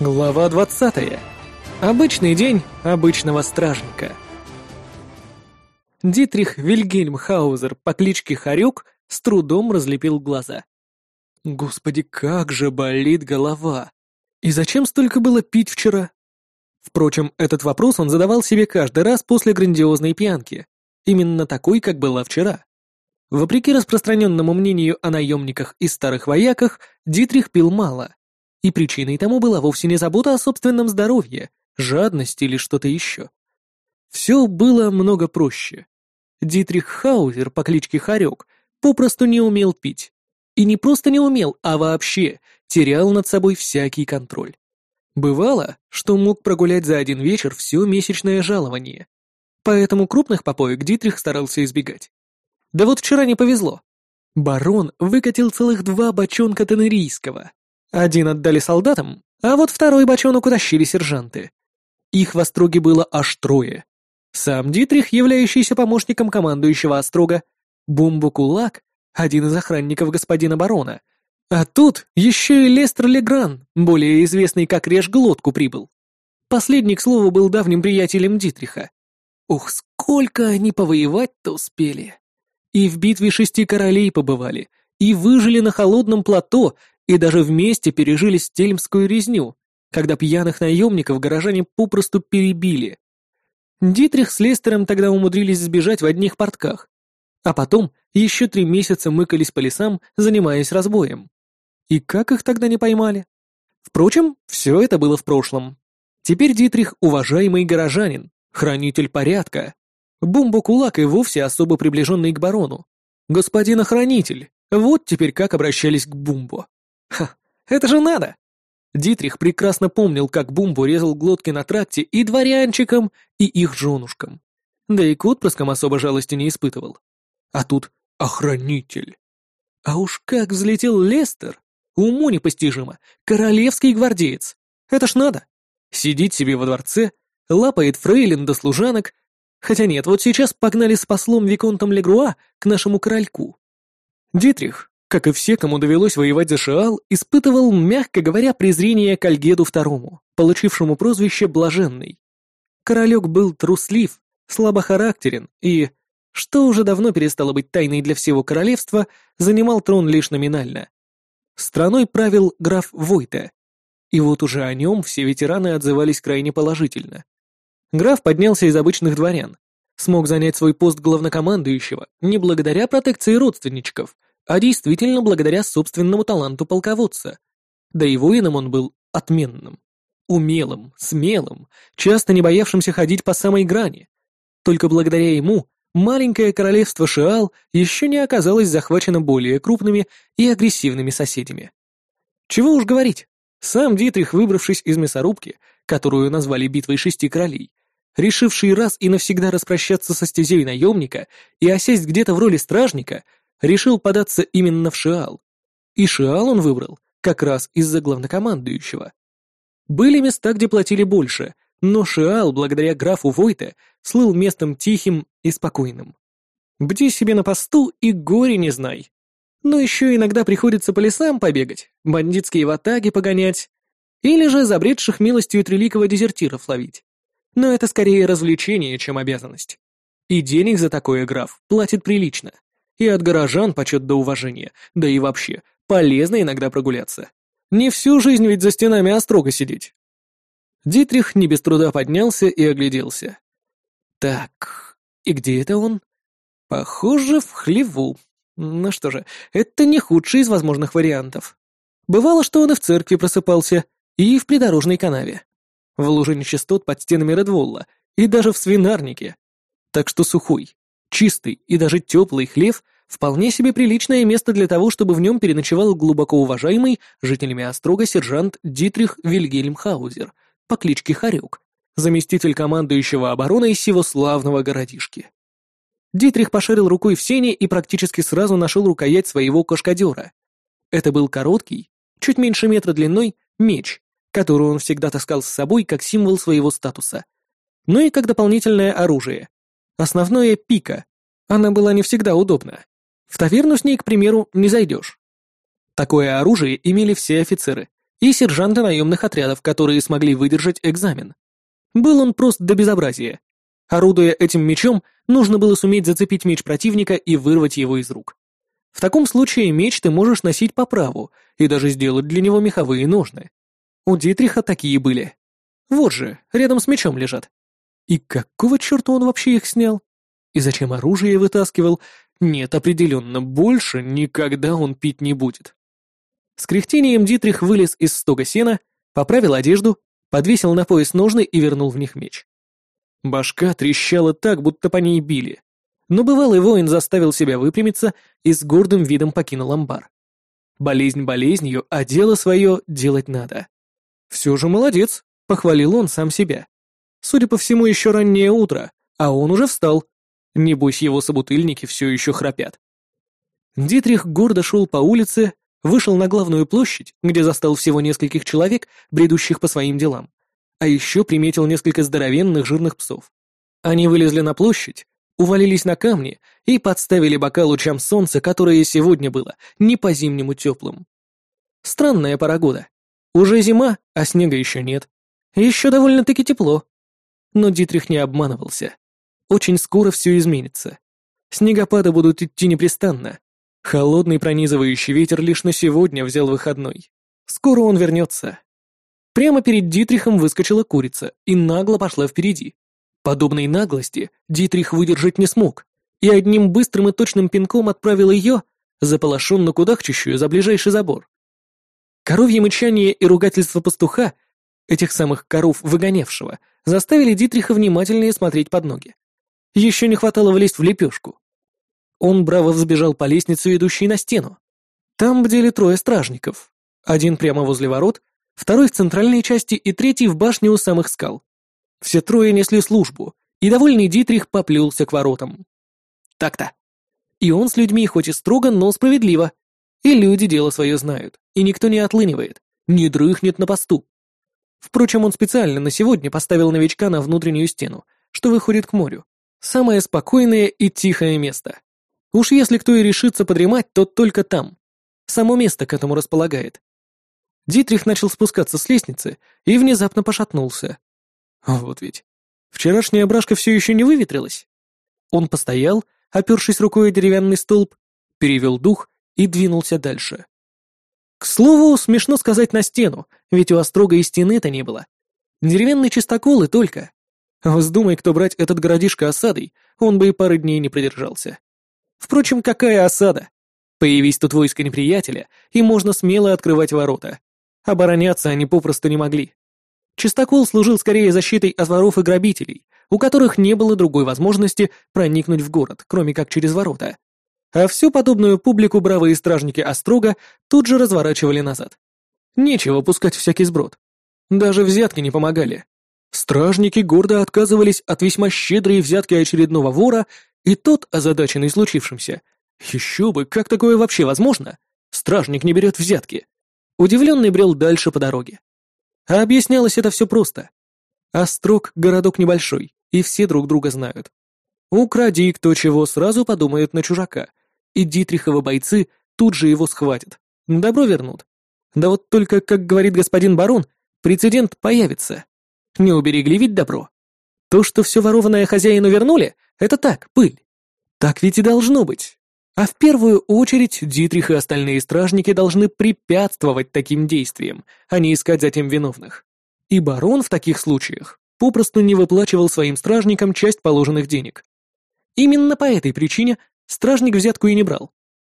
Глава 20. Обычный день обычного стражника. Дитрих Вильгельм Хаузер по кличке Харюк с трудом разлепил глаза. Господи, как же болит голова! И зачем столько было пить вчера? Впрочем, этот вопрос он задавал себе каждый раз после грандиозной пьянки. Именно такой, как была вчера. Вопреки распространенному мнению о наемниках и старых вояках, Дитрих пил мало. И причиной тому была вовсе не забота о собственном здоровье, жадность или что-то еще. Все было много проще. Дитрих Хаузер по кличке Харек попросту не умел пить. И не просто не умел, а вообще терял над собой всякий контроль. Бывало, что мог прогулять за один вечер все месячное жалование. Поэтому крупных попоек Дитрих старался избегать. Да вот вчера не повезло. Барон выкатил целых два бочонка тенерийского. Один отдали солдатам, а вот второй бочонок утащили сержанты. Их в Остроге было аж трое. Сам Дитрих, являющийся помощником командующего Острога, Бумбу Кулак, один из охранников господина барона, а тут еще и Лестер Легран, более известный как Режь Глотку, прибыл. Последний, к слову, был давним приятелем Дитриха. Ух, сколько они повоевать-то успели. И в битве шести королей побывали, и выжили на холодном плато, и даже вместе пережили стельмскую резню, когда пьяных наемников горожане попросту перебили. Дитрих с Лестером тогда умудрились сбежать в одних портках, а потом еще три месяца мыкались по лесам, занимаясь разбоем. И как их тогда не поймали? Впрочем, все это было в прошлом. Теперь Дитрих — уважаемый горожанин, хранитель порядка. Бумбо Кулак и вовсе особо приближенный к барону. Господин охранитель, вот теперь как обращались к Бумбо. Ха, это же надо! Дитрих прекрасно помнил, как Бумбо резал глотки на тракте и дворянчикам, и их женушкам. Да и к отпрыскам особо жалости не испытывал. А тут охранитель. А уж как взлетел Лестер! Уму непостижимо. Королевский гвардеец. Это ж надо. Сидит себе во дворце, лапает фрейлин до служанок. Хотя нет, вот сейчас погнали с послом Виконтом Легруа к нашему корольку. Дитрих, как и все, кому довелось воевать за Шиал, испытывал, мягко говоря, презрение к Альгеду II, получившему прозвище Блаженный. Королек был труслив, слабохарактерен и, что уже давно перестало быть тайной для всего королевства, занимал трон лишь номинально. Страной правил граф Войта. И вот уже о нем все ветераны отзывались крайне положительно. Граф поднялся из обычных дворян, смог занять свой пост главнокомандующего не благодаря протекции родственничков, а действительно благодаря собственному таланту полководца. Да и воином он был отменным. Умелым, смелым, часто не боявшимся ходить по самой грани. Только благодаря ему маленькое королевство Шиал еще не оказалось захвачено более крупными и агрессивными соседями. Чего уж говорить, сам Дитрих, выбравшись из мясорубки, которую назвали «Битвой шести королей», решивший раз и навсегда распрощаться со стезей наемника и осесть где-то в роли стражника, решил податься именно в Шиал. И Шиал он выбрал как раз из-за главнокомандующего. Были места, где платили больше, но Шиал, благодаря графу Войте, слыл местом тихим и спокойным. Бди себе на посту и горе не знай. Но еще иногда приходится по лесам побегать, бандитские ватаги погонять, или же забредших милостью треликого дезертиров ловить. Но это скорее развлечение, чем обязанность. И денег за такое граф платит прилично. И от горожан почет до уважения, да и вообще, полезно иногда прогуляться. Не всю жизнь ведь за стенами острога сидеть. Дитрих не без труда поднялся и огляделся. Так, и где это он? Похоже, в хлеву. Ну что же, это не худший из возможных вариантов. Бывало, что он и в церкви просыпался, и в придорожной канаве. В луже нечистот под стенами Редволла, и даже в свинарнике. Так что сухой, чистый и даже теплый хлев — вполне себе приличное место для того, чтобы в нем переночевал глубоко уважаемый жителями Острога сержант Дитрих Вильгельм Хаузер — по кличке Харек, заместитель командующего обороной сего славного городишки. Дитрих пошарил рукой в сене и практически сразу нашел рукоять своего кашкадера. Это был короткий, чуть меньше метра длиной, меч, который он всегда таскал с собой как символ своего статуса. Ну и как дополнительное оружие. Основное — пика. Она была не всегда удобна. В таверну с ней, к примеру, не зайдешь. Такое оружие имели все офицеры, и сержанты наемных отрядов, которые смогли выдержать экзамен. Был он прост до безобразия. Орудуя этим мечом, нужно было суметь зацепить меч противника и вырвать его из рук. В таком случае меч ты можешь носить по праву и даже сделать для него меховые ножны. У Дитриха такие были. Вот же, рядом с мечом лежат. И какого черта он вообще их снял? И зачем оружие вытаскивал? Нет, определенно, больше никогда он пить не будет. С кряхтением Дитрих вылез из стога сена, поправил одежду, подвесил на пояс ножны и вернул в них меч. Башка трещала так, будто по ней били. Но бывалый воин заставил себя выпрямиться и с гордым видом покинул амбар. Болезнь болезнью, а дело свое делать надо. Все же молодец, похвалил он сам себя. Судя по всему, еще раннее утро, а он уже встал. Небось, его собутыльники все еще храпят. Дитрих гордо шел по улице, вышел на главную площадь, где застал всего нескольких человек, бредущих по своим делам. А еще приметил несколько здоровенных жирных псов. Они вылезли на площадь, увалились на камни и подставили бока лучам солнца, которое сегодня было не по-зимнему теплым. Странная пора года. Уже зима, а снега еще нет. Еще довольно-таки тепло. Но Дитрих не обманывался. Очень скоро все изменится. Снегопады будут идти непрестанно. Холодный пронизывающий ветер лишь на сегодня взял выходной. Скоро он вернется. Прямо перед Дитрихом выскочила курица и нагло пошла впереди. Подобной наглости Дитрих выдержать не смог, и одним быстрым и точным пинком отправил ее, заполошенно кудахчущую, за ближайший забор. Коровье мычание и ругательство пастуха, этих самых коров выгонявшего, заставили Дитриха внимательнее смотреть под ноги. Еще не хватало влезть в лепешку. Он браво взбежал по лестнице, ведущей на стену. Там бдели трое стражников. Один прямо возле ворот, второй в центральной части и третий в башне у самых скал. Все трое несли службу, и довольный Дитрих поплелся к воротам. Так-то. И он с людьми хоть и строго, но справедливо. И люди дело свое знают, и никто не отлынивает, не дрыхнет на посту. Впрочем, он специально на сегодня поставил новичка на внутреннюю стену, что выходит к морю. Самое спокойное и тихое место. Уж если кто и решится подремать, то только там. Само место к этому располагает. Дитрих начал спускаться с лестницы и внезапно пошатнулся. Вот ведь. Вчерашняя брашка все еще не выветрилась. Он постоял, опершись рукой о деревянный столб, перевел дух и двинулся дальше. К слову, смешно сказать на стену, ведь у острога и стены-то не было. Деревянный чистокол и только. Вздумай, кто брать этот городишко осадой, он бы и пары дней не продержался. Впрочем, какая осада? Появись тут войско неприятеля, и можно смело открывать ворота. Обороняться они попросту не могли. Чистокол служил скорее защитой от воров и грабителей, у которых не было другой возможности проникнуть в город, кроме как через ворота. А всю подобную публику бравые стражники Острога тут же разворачивали назад. Нечего пускать всякий сброд. Даже взятки не помогали. Стражники гордо отказывались от весьма щедрой взятки очередного вора, и тот, озадаченный случившимся, еще бы, как такое вообще возможно? Стражник не берет взятки. Удивленный брел дальше по дороге. А объяснялось это все просто. Острог — городок небольшой, и все друг друга знают. Укради кто чего, сразу подумают на чужака, и Дитриховы бойцы тут же его схватят. Добро вернут. Да вот только, как говорит господин барон, прецедент появится. Не уберегли ведь добро. То, что все ворованное хозяину вернули, это так, пыль. Так ведь и должно быть. А в первую очередь Дитрих и остальные стражники должны препятствовать таким действиям, а не искать затем виновных. И барон в таких случаях попросту не выплачивал своим стражникам часть положенных денег. Именно по этой причине стражник взятку и не брал.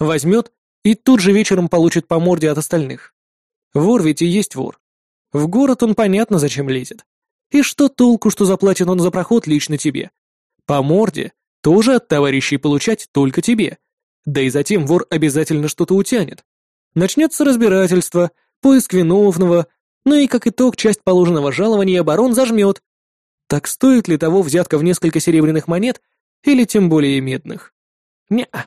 Возьмет и тут же вечером получит по морде от остальных. Вор ведь и есть вор. В город он понятно зачем лезет. И что толку, что заплатит он за проход лично тебе? По морде тоже от товарищей получать только тебе. Да и затем вор обязательно что-то утянет. Начнется разбирательство, поиск виновного, ну и как итог часть положенного жалования барон зажмет. Так стоит ли того взятка в несколько серебряных монет или тем более медных? Не-а.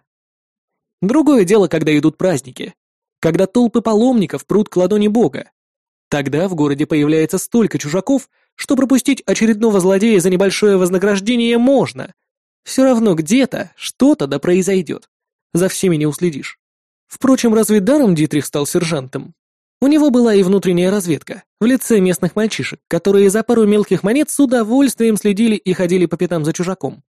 Другое дело, когда идут праздники. Когда толпы паломников прут к ладони бога. Тогда в городе появляется столько чужаков, что пропустить очередного злодея за небольшое вознаграждение можно. Все равно где-то что-то да произойдет. За всеми не уследишь. Впрочем, разве даром Дитрих стал сержантом? У него была и внутренняя разведка, в лице местных мальчишек, которые за пару мелких монет с удовольствием следили и ходили по пятам за чужаком.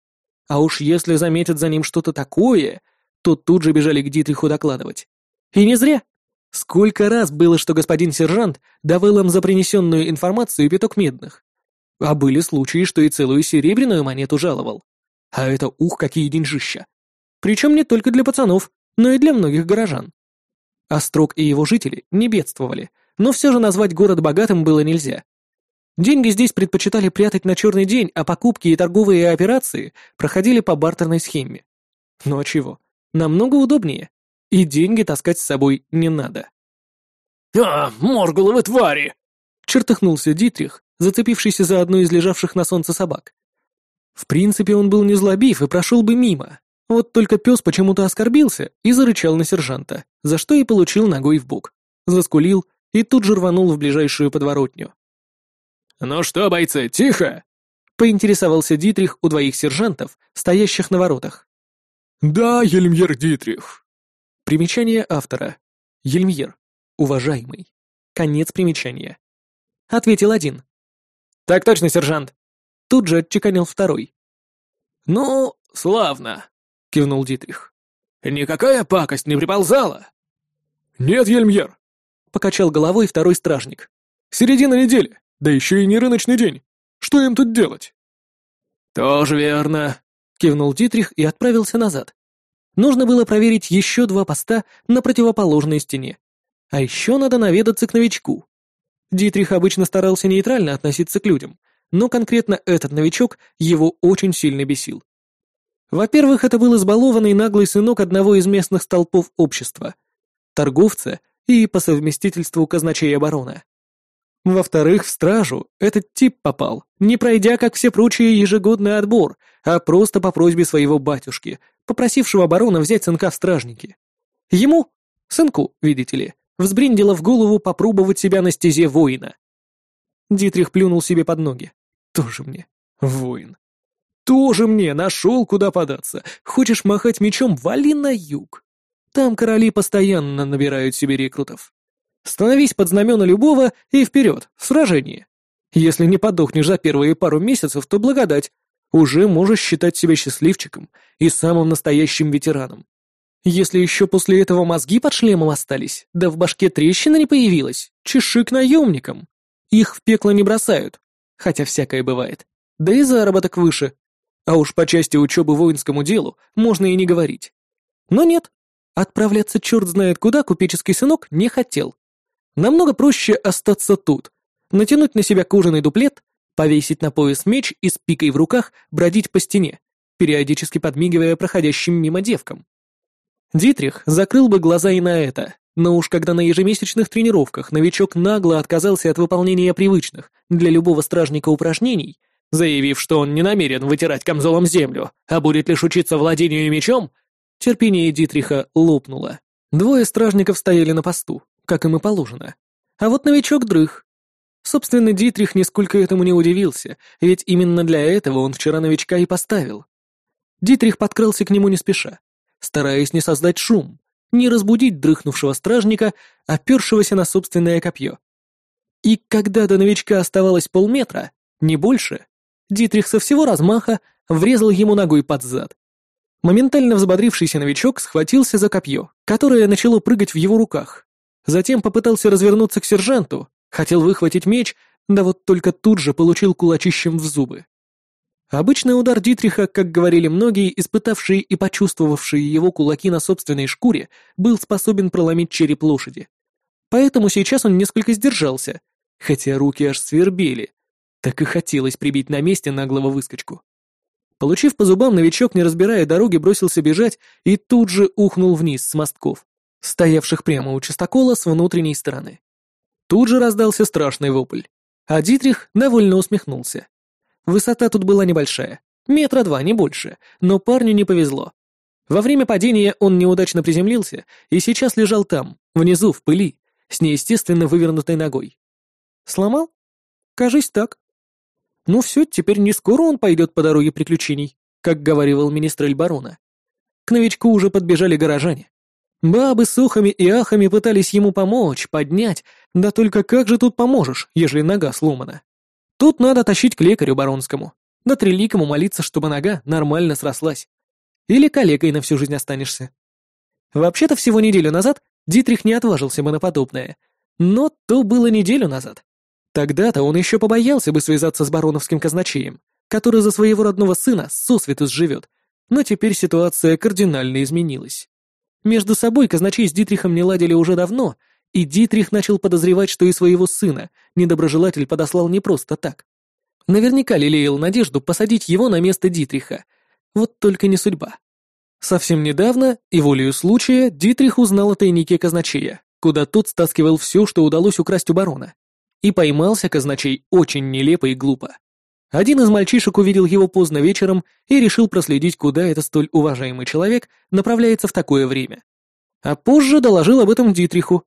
А уж если заметят за ним что-то такое, то тут же бежали к Дитриху докладывать. И не зря. Сколько раз было, что господин сержант давал им за принесенную информацию пяток медных. А были случаи, что и целую серебряную монету жаловал. А это ух, какие деньжища. Причем не только для пацанов, но и для многих горожан. Острог и его жители не бедствовали, но все же назвать город богатым было нельзя. Деньги здесь предпочитали прятать на черный день, а покупки и торговые операции проходили по бартерной схеме. Ну а чего? Намного удобнее. И деньги таскать с собой не надо. «А, моргуловы твари!» — чертыхнулся Дитрих, зацепившийся за одну из лежавших на солнце собак. В принципе, он был не злобив и прошел бы мимо, вот только пес почему-то оскорбился и зарычал на сержанта, за что и получил ногой в бок. Заскулил и тут же рванул в ближайшую подворотню. «Ну что, бойцы, тихо!» — поинтересовался Дитрих у двоих сержантов, стоящих на воротах. «Да, Ельмьер Дитрих». Примечание автора. Ельмьер. Уважаемый. Конец примечания. Ответил один. «Так точно, сержант!» Тут же отчеканил второй. «Ну, славно!» — кивнул Дитрих. «Никакая пакость не приползала?» «Нет, Ельмьер», — покачал головой второй стражник. «Середина недели, да еще и не рыночный день. Что им тут делать?» «Тоже верно», — кивнул Дитрих и отправился назад. Нужно было проверить еще два поста на противоположной стене. А еще надо наведаться к новичку. Дитрих обычно старался нейтрально относиться к людям, но конкретно этот новичок его очень сильно бесил. Во-первых, это был избалованный наглый сынок одного из местных столпов общества, торговца и по совместительству казначея барона. Во-вторых, в стражу этот тип попал, не пройдя, как все прочие, ежегодный отбор, а просто по просьбе своего батюшки, попросившего барона взять сынка в стражники. Ему, сынку, видите ли, взбриндило в голову попробовать себя на стезе воина. Дитрих плюнул себе под ноги. Тоже мне воин. Тоже мне нашел, куда податься. Хочешь махать мечом, вали на юг. Там короли постоянно набирают себе рекрутов. Становись под знамена любого и вперед, в сражение. Если не подохнешь за первые пару месяцев, то благодать. Уже можешь считать себя счастливчиком и самым настоящим ветераном. Если еще после этого мозги под шлемом остались, да в башке трещина не появилась, чеши к наемникам. Их в пекло не бросают, хотя всякое бывает. Да и заработок выше. А уж по части учебы воинскому делу можно и не говорить. Но нет, отправляться черт знает куда купеческий сынок не хотел. Намного проще остаться тут, натянуть на себя кожаный дуплет, повесить на пояс меч и с пикой в руках бродить по стене, периодически подмигивая проходящим мимо девкам. Дитрих закрыл бы глаза и на это, но уж когда на ежемесячных тренировках новичок нагло отказался от выполнения привычных для любого стражника упражнений, заявив, что он не намерен вытирать камзолом землю, а будет лишь учиться владению мечом, терпение Дитриха лопнуло. Двое стражников стояли на посту, как им и положено. А вот новичок дрых. Собственно, Дитрих нисколько этому не удивился, ведь именно для этого он вчера новичка и поставил. Дитрих подкрался к нему не спеша, стараясь не создать шум, не разбудить дрыхнувшего стражника, опершегося на собственное копье. И когда до новичка оставалось полметра, не больше, Дитрих со всего размаха врезал ему ногой под зад. Моментально взбодрившийся новичок схватился за копье, которое начало прыгать в его руках. Затем попытался развернуться к сержанту, хотел выхватить меч, да вот только тут же получил кулачищем в зубы. Обычный удар Дитриха, как говорили многие, испытавшие и почувствовавшие его кулаки на собственной шкуре, был способен проломить череп лошади. Поэтому сейчас он несколько сдержался, хотя руки аж свербели, так и хотелось прибить на месте наглого выскочку. Получив по зубам, новичок, не разбирая дороги, бросился бежать и тут же ухнул вниз с мостков, стоявших прямо у частокола с внутренней стороны. Тут же раздался страшный вопль, а Дитрих довольно усмехнулся. Высота тут была небольшая, метра два, не больше, но парню не повезло. Во время падения он неудачно приземлился и сейчас лежал там, внизу, в пыли, с неестественно вывернутой ногой. Сломал? Кажись так. Ну все, теперь не скоро он пойдет по дороге приключений, как говорил министрель барона. К новичку уже подбежали горожане. Бабы с ухами и ахами пытались ему помочь, поднять, Да только как же тут поможешь, ежели нога сломана? Тут надо тащить к лекарю баронскому. Да треликому молиться, чтобы нога нормально срослась. Или калекой на всю жизнь останешься. Вообще-то всего неделю назад Дитрих не отважился бы на подобное. Но то было неделю назад. Тогда-то он еще побоялся бы связаться с бароновским казначеем, который за своего родного сына сосвету сживет. Но теперь ситуация кардинально изменилась. Между собой казначей с Дитрихом не ладили уже давно, и Дитрих начал подозревать, что и своего сына недоброжелатель подослал не просто так. Наверняка лелеял надежду посадить его на место Дитриха. Вот только не судьба. Совсем недавно, и волею случая, Дитрих узнал о тайнике казначея, куда тот стаскивал все, что удалось украсть у барона. И поймался казначей очень нелепо и глупо. Один из мальчишек увидел его поздно вечером и решил проследить, куда этот столь уважаемый человек направляется в такое время. А позже доложил об этом Дитриху.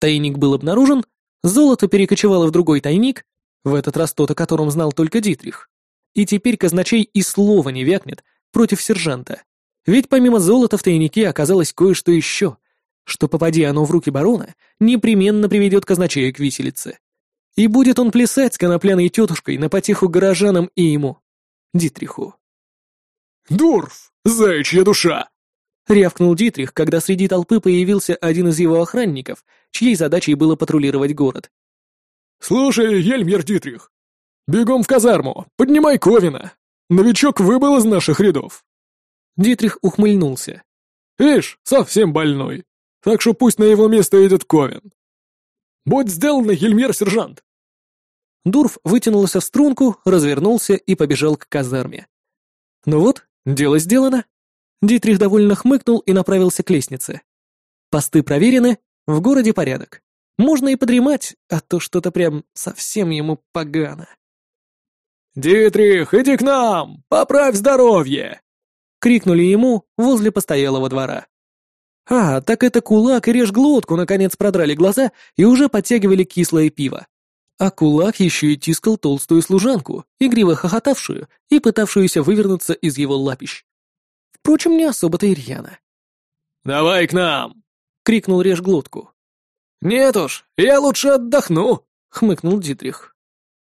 Тайник был обнаружен, золото перекочевало в другой тайник, в этот раз тот, о котором знал только Дитрих. И теперь казначей и слова не вякнет против сержанта. Ведь помимо золота в тайнике оказалось кое-что еще, что, попади оно в руки барона, непременно приведет казначея к виселице. И будет он плясать с конопляной тетушкой на потеху горожанам и ему, Дитриху. «Дурф, заячья душа!» — рявкнул Дитрих, когда среди толпы появился один из его охранников, чьей задачей было патрулировать город. «Слушай, Ельмер Дитрих, бегом в казарму, поднимай Ковина. Новичок выбыл из наших рядов». Дитрих ухмыльнулся. «Ишь, совсем больной. Так что пусть на его место идет Ковин. Будь сделано, Ельмер, сержант!» Дурф вытянулся в струнку, развернулся и побежал к казарме. Ну вот, дело сделано. Дитрих довольно хмыкнул и направился к лестнице. Посты проверены, в городе порядок. Можно и подремать, а то что-то прям совсем ему погано. «Дитрих, иди к нам! Поправь здоровье!» — крикнули ему возле постоялого двора. А, так это кулак и режь глотку наконец продрали глаза и уже подтягивали кислое пиво. А кулак еще и тискал толстую служанку, игриво хохотавшую и пытавшуюся вывернуться из его лапищ. Впрочем, не особо-то и рьяно. «Давай к нам!» — крикнул режь глотку. «Нет уж, я лучше отдохну!» — хмыкнул Дитрих.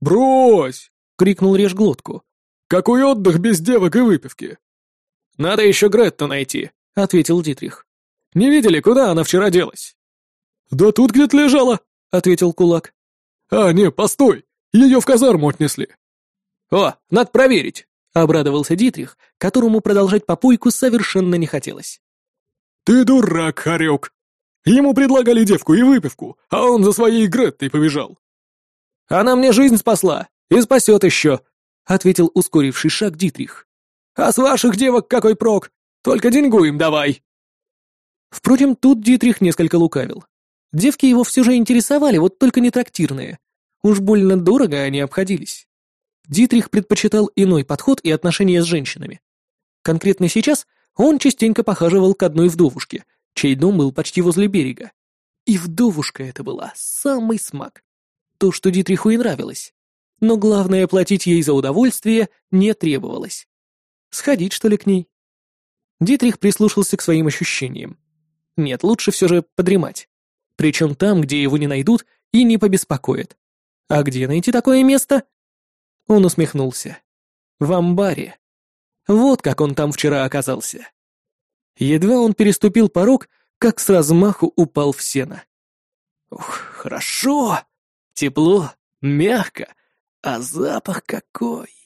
«Брось!» — крикнул режь глотку. «Какой отдых без девок и выпивки?» «Надо еще Гретту найти», — ответил Дитрих. Не видели, куда она вчера делась?» «Да тут где-то лежала», — ответил кулак. «А, не, постой, ее в казарму отнесли». «О, надо проверить», — обрадовался Дитрих, которому продолжать попойку совершенно не хотелось. «Ты дурак, Харек. Ему предлагали девку и выпивку, а он за своей Греттой побежал». «Она мне жизнь спасла и спасет еще», — ответил ускоривший шаг Дитрих. «А с ваших девок какой прок? Только деньгу им давай». Впрочем, тут Дитрих несколько лукавил. Девки его все же интересовали, вот только не трактирные. Уж больно дорого они обходились. Дитрих предпочитал иной подход и отношения с женщинами. Конкретно сейчас он частенько похаживал к одной вдовушке, чей дом был почти возле берега. И вдовушка это была самый смак. То, что Дитриху и нравилось. Но главное, платить ей за удовольствие не требовалось. Сходить, что ли, к ней? Дитрих прислушался к своим ощущениям. Нет, лучше все же подремать. Причем там, где его не найдут и не побеспокоят. А где найти такое место? Он усмехнулся. В амбаре. Вот как он там вчера оказался. Едва он переступил порог, как с размаху упал в сено. Ух, хорошо! Тепло, мягко, а запах какой!